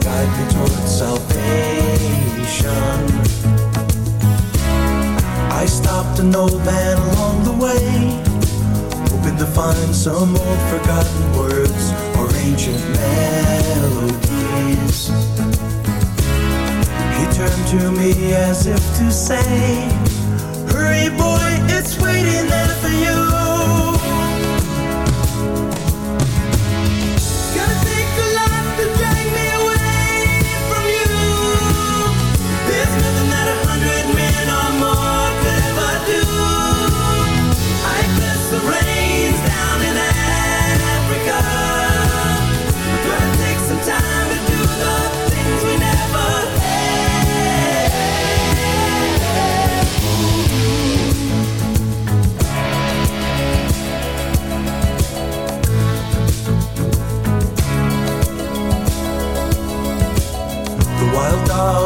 Guide me towards salvation. I stopped an old man along the way hoping to find some old forgotten words or ancient melodies. He turned to me as if to say, Hurry, boy, it's waiting there for you.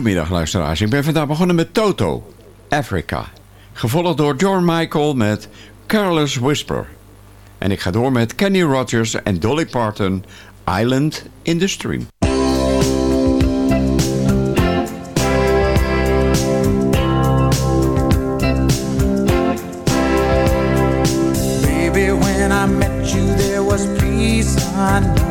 Goedemiddag luisteraars, ik ben vandaag begonnen met Toto, Africa. Gevolgd door John Michael met Careless Whisper. En ik ga door met Kenny Rogers en Dolly Parton, Island in the Stream. Baby, when I met you, there was peace unknown.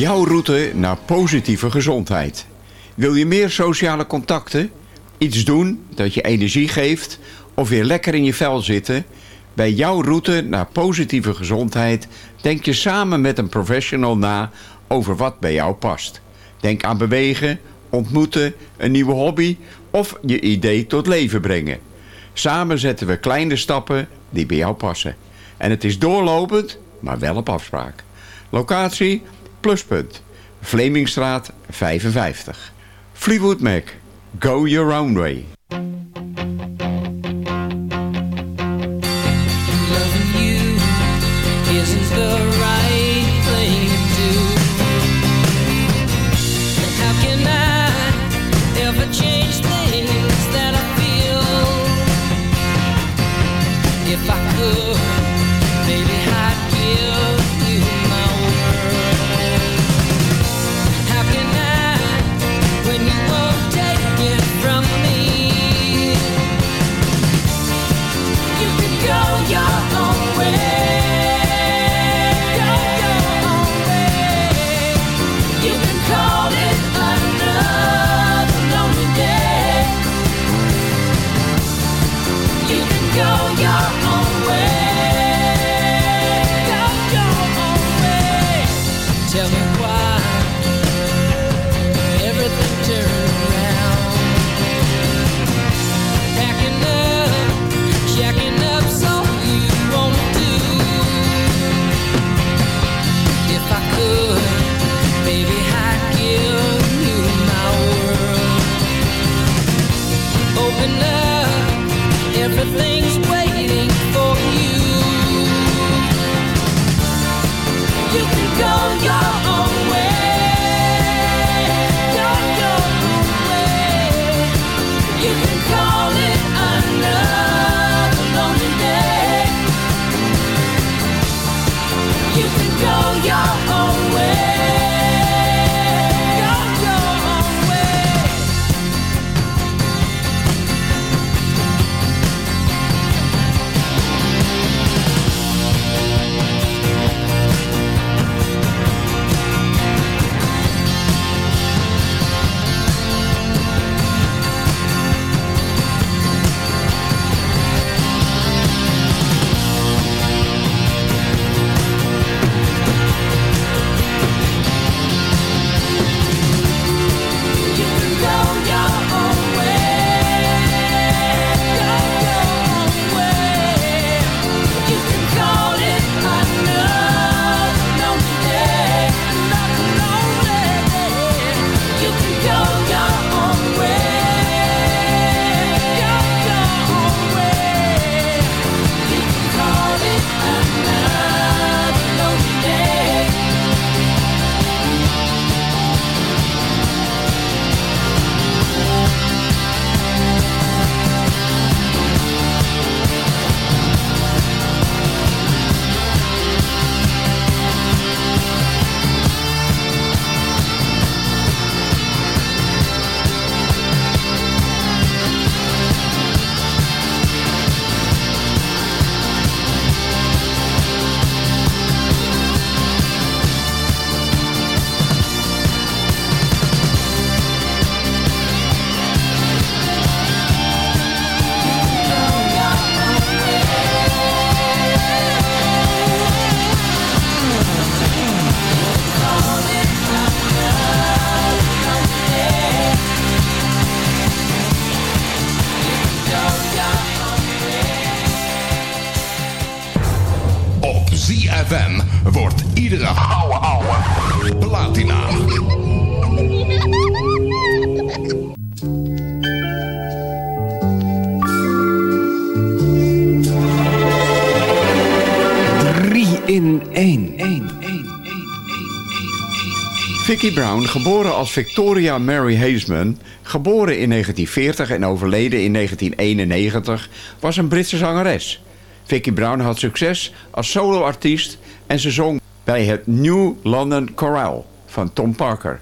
Jouw route naar positieve gezondheid. Wil je meer sociale contacten? Iets doen dat je energie geeft? Of weer lekker in je vel zitten? Bij jouw route naar positieve gezondheid denk je samen met een professional na over wat bij jou past. Denk aan bewegen, ontmoeten, een nieuwe hobby of je idee tot leven brengen. Samen zetten we kleine stappen die bij jou passen. En het is doorlopend, maar wel op afspraak. Locatie Pluspunt, Vlemingstraat 55. Fleetwood Mac, go your own way. Vicky Brown, geboren als Victoria Mary Hazeman, geboren in 1940 en overleden in 1991, was een Britse zangeres. Vicky Brown had succes als soloartiest en ze zong bij het New London Chorale van Tom Parker,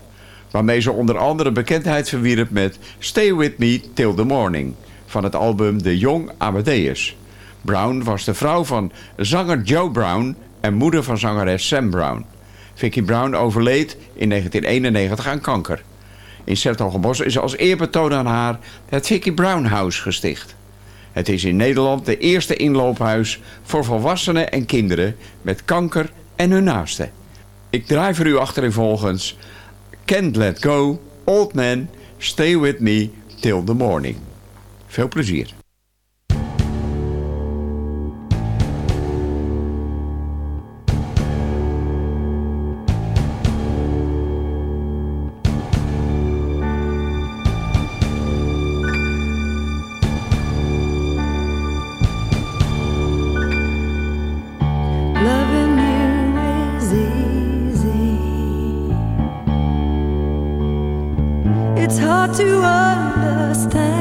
waarmee ze onder andere bekendheid verwierp met Stay With Me Till The Morning van het album The Young Amadeus. Brown was de vrouw van zanger Joe Brown en moeder van zangeres Sam Brown. Vicky Brown overleed in 1991 aan kanker. In Sertogenbos is als eerbetoon aan haar het Vicky Brown House gesticht. Het is in Nederland de eerste inloophuis voor volwassenen en kinderen met kanker en hun naasten. Ik draai voor u achtereenvolgens Can't Let Go, Old Man, Stay With Me Till The Morning. Veel plezier. To understand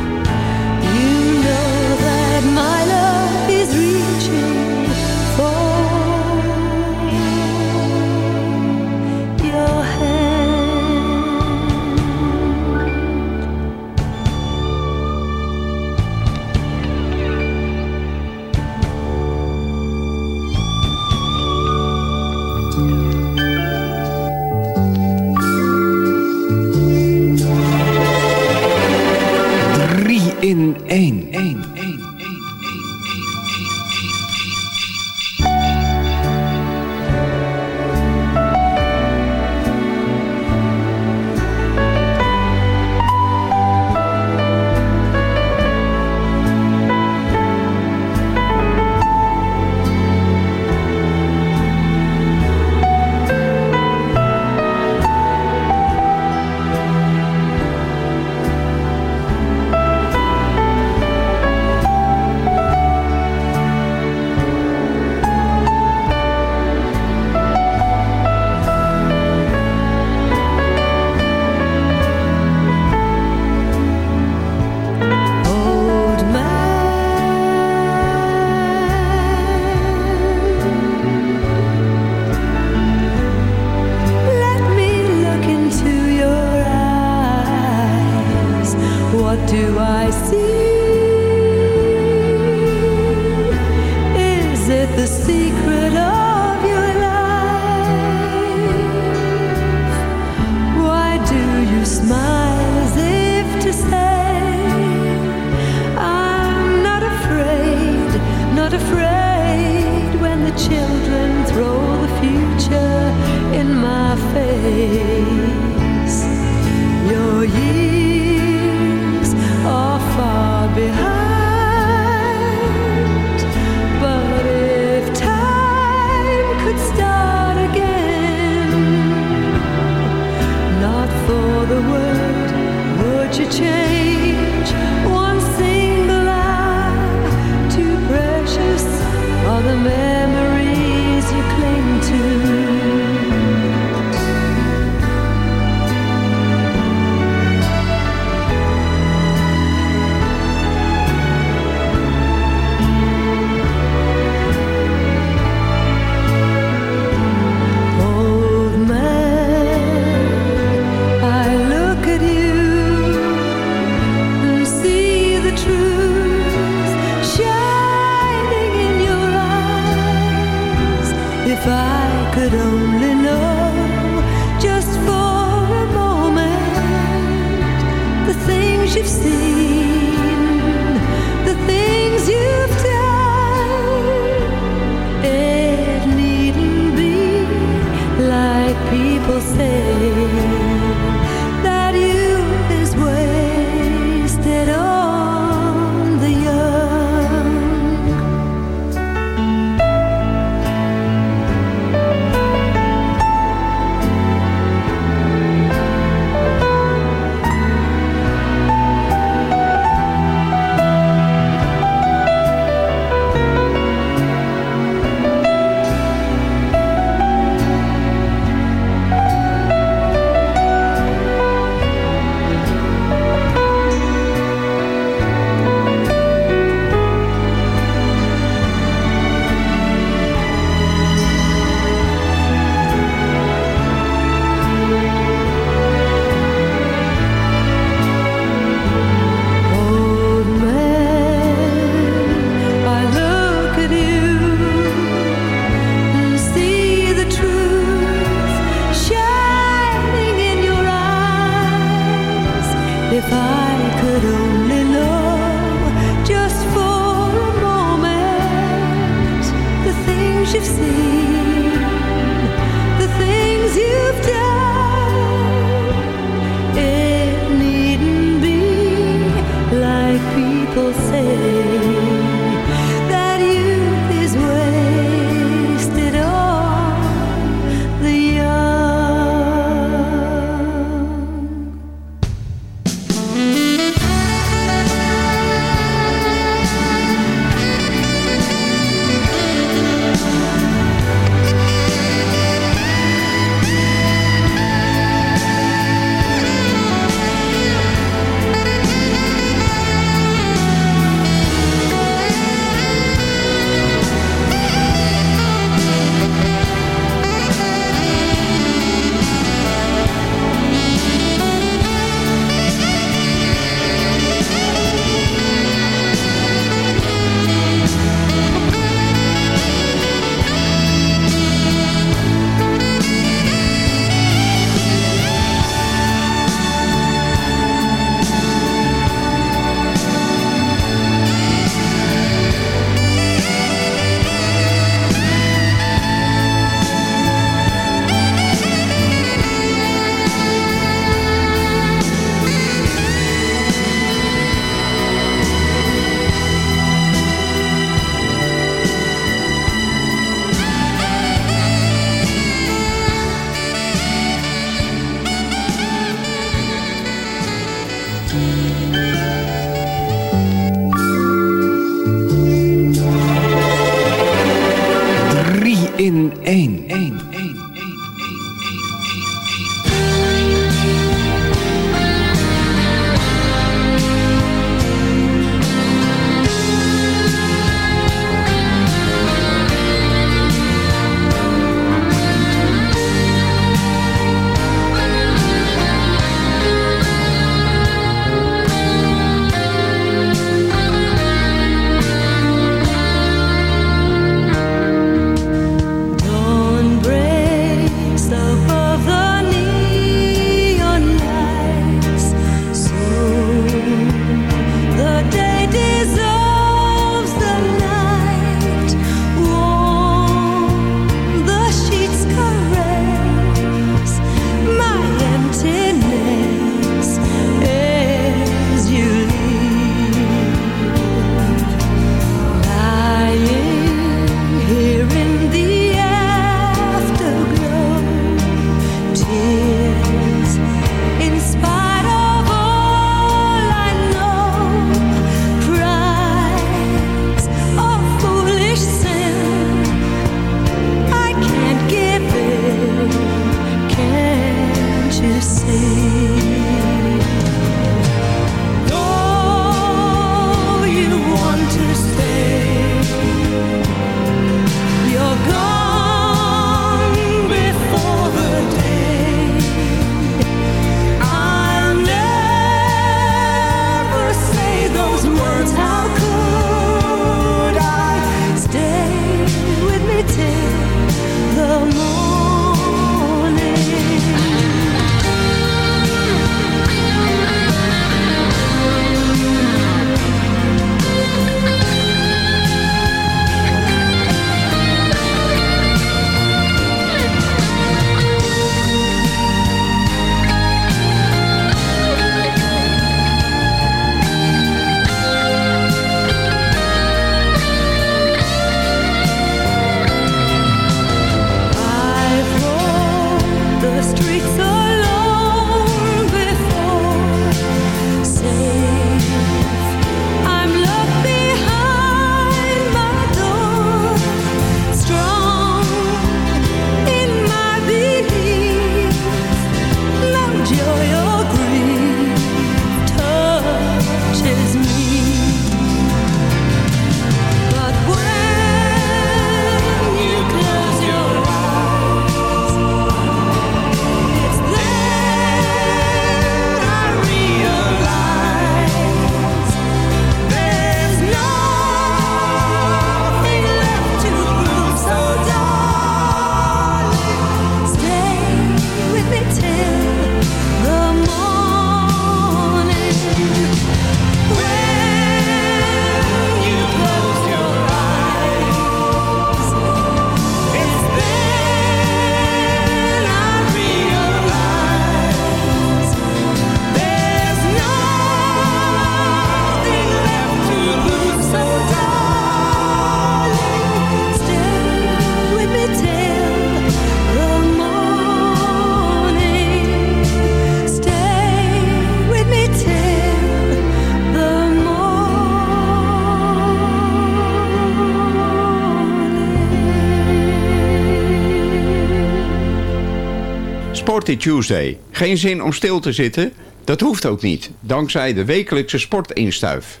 Sporty Tuesday. Geen zin om stil te zitten? Dat hoeft ook niet, dankzij de wekelijkse sportinstuif.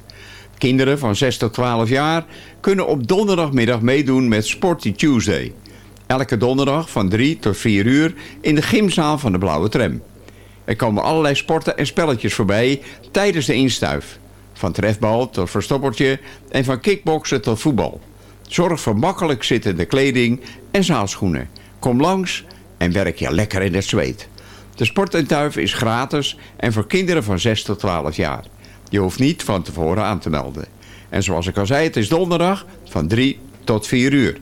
Kinderen van 6 tot 12 jaar kunnen op donderdagmiddag meedoen met Sporty Tuesday. Elke donderdag van 3 tot 4 uur in de gymzaal van de Blauwe Tram. Er komen allerlei sporten en spelletjes voorbij tijdens de instuif. Van trefbal tot verstoppertje en van kickboksen tot voetbal. Zorg voor makkelijk zittende kleding en zaalschoenen. Kom langs en werk je lekker in het zweet. De sportintuif is gratis en voor kinderen van 6 tot 12 jaar. Je hoeft niet van tevoren aan te melden. En zoals ik al zei, het is donderdag van 3 tot 4 uur.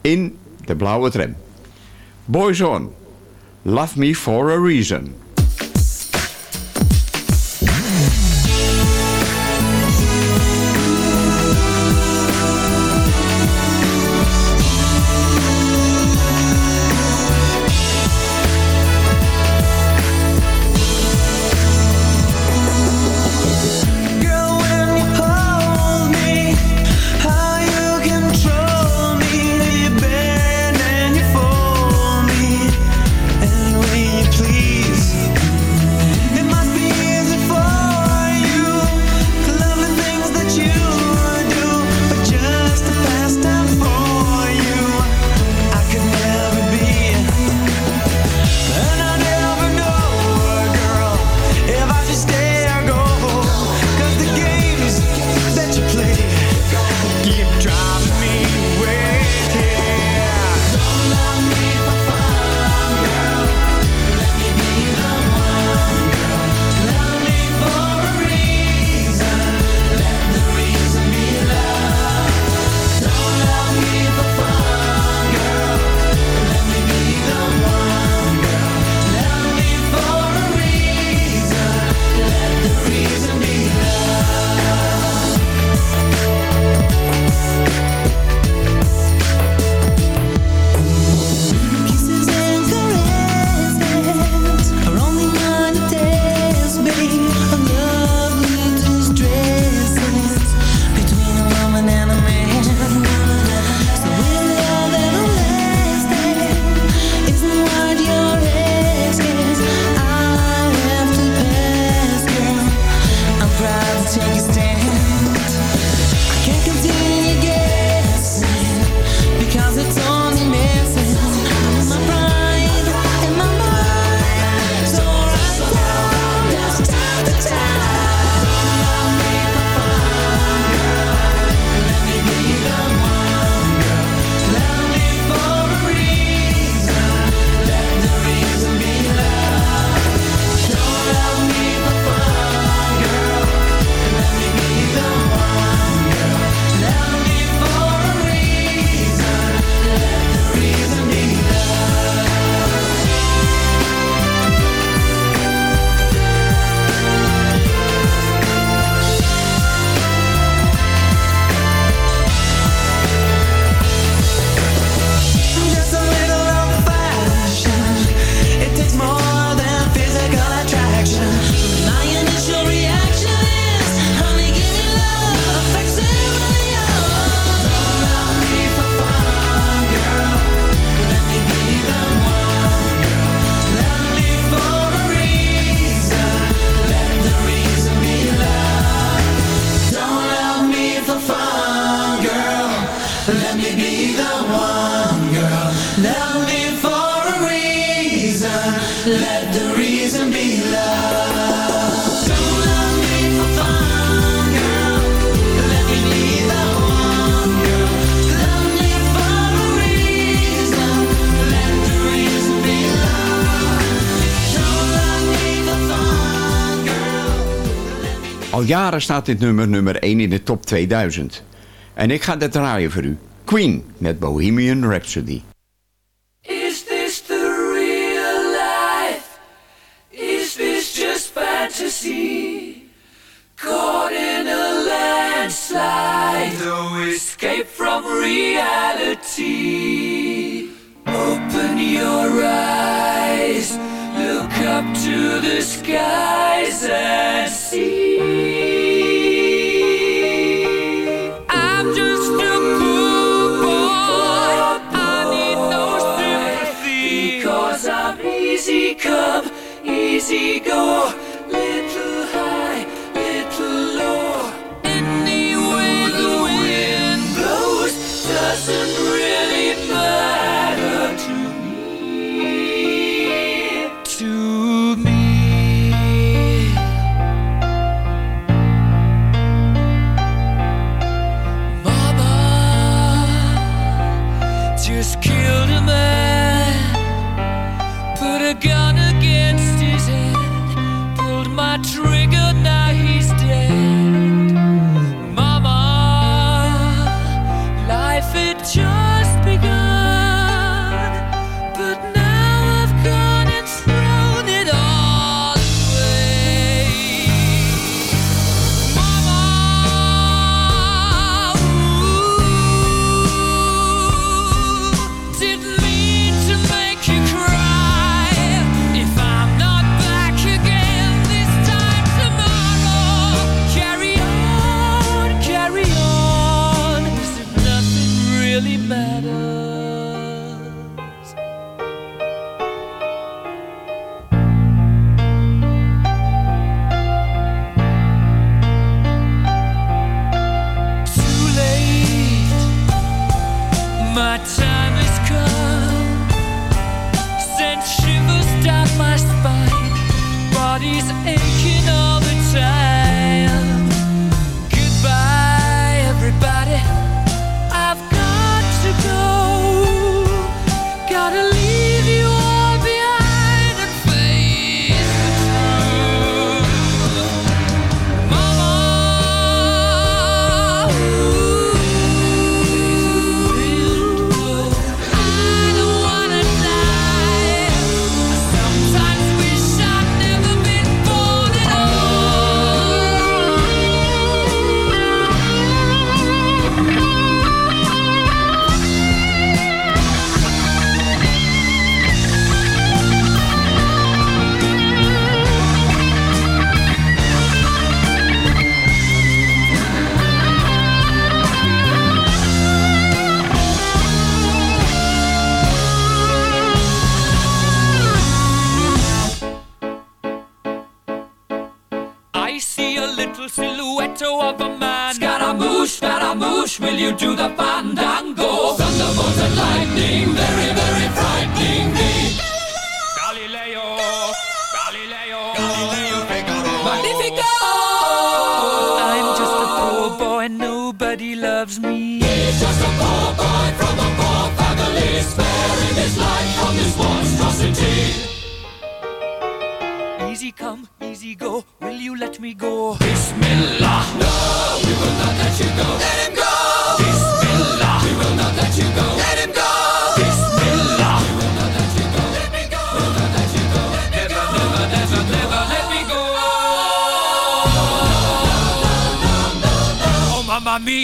In de blauwe tram. Boys on. Love me for a reason. Al jaren staat dit nummer nummer 1 in de top 2000. En ik ga dat draaien voor u. Queen met Bohemian Rhapsody. Is this the real life? Is this just fantasy? Caught in a landslide, no escape from reality. Open your eyes. up to the skies and see. I'm just a poor boy. I need no sympathy. Because I'm easy come, easy go, little. you do the fun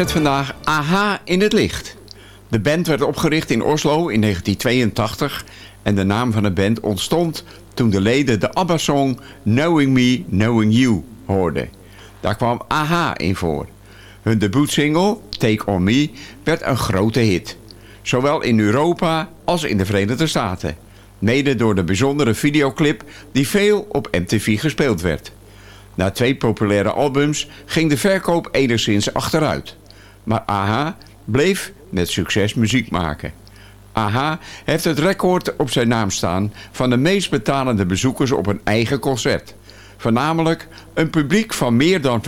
Zet vandaag AHA in het licht. De band werd opgericht in Oslo in 1982 en de naam van de band ontstond toen de leden de ABBA-song Knowing Me, Knowing You hoorden. Daar kwam AHA in voor. Hun debuutsingle, Take On Me, werd een grote hit. Zowel in Europa als in de Verenigde Staten. Mede door de bijzondere videoclip die veel op MTV gespeeld werd. Na twee populaire albums ging de verkoop enigszins achteruit. Maar AHA bleef met succes muziek maken. AHA heeft het record op zijn naam staan van de meest betalende bezoekers op een eigen concert. Voornamelijk een publiek van meer dan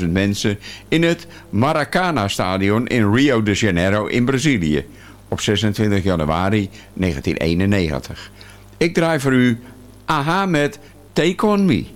195.000 mensen in het Maracana-stadion in Rio de Janeiro in Brazilië op 26 januari 1991. Ik draai voor u AHA met Take On Me.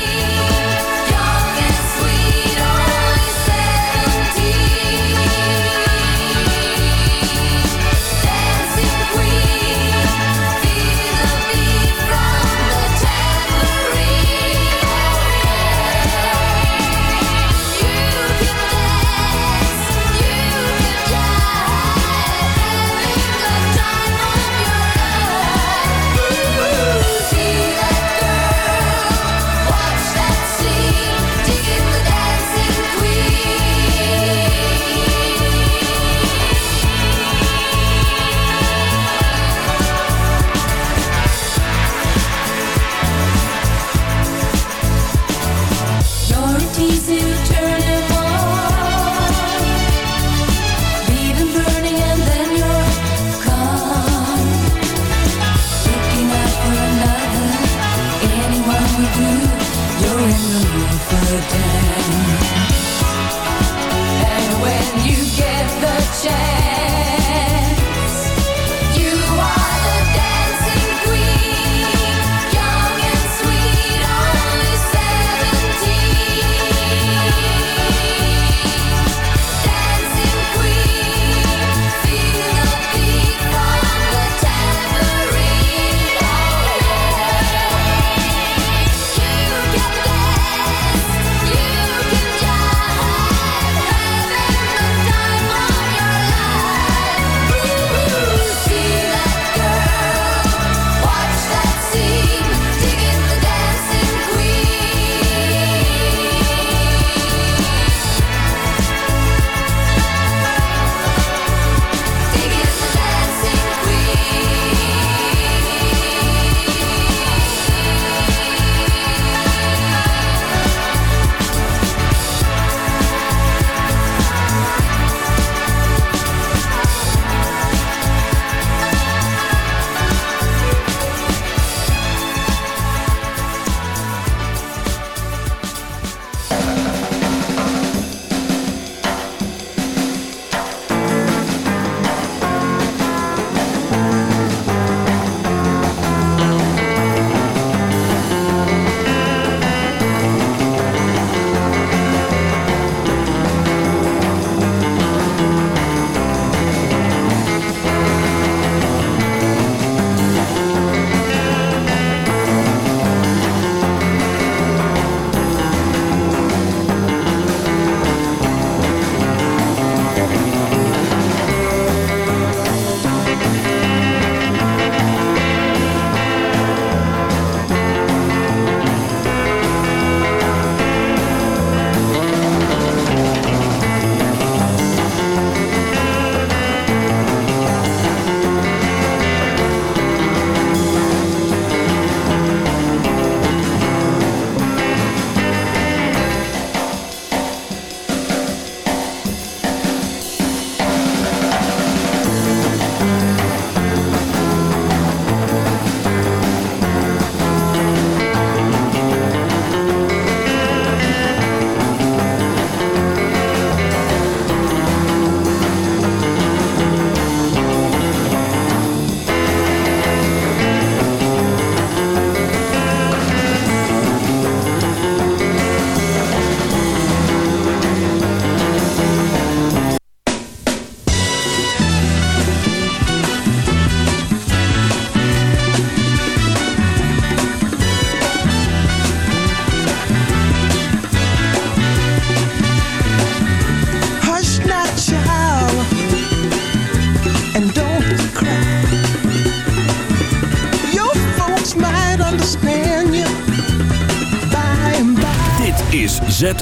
easy to turn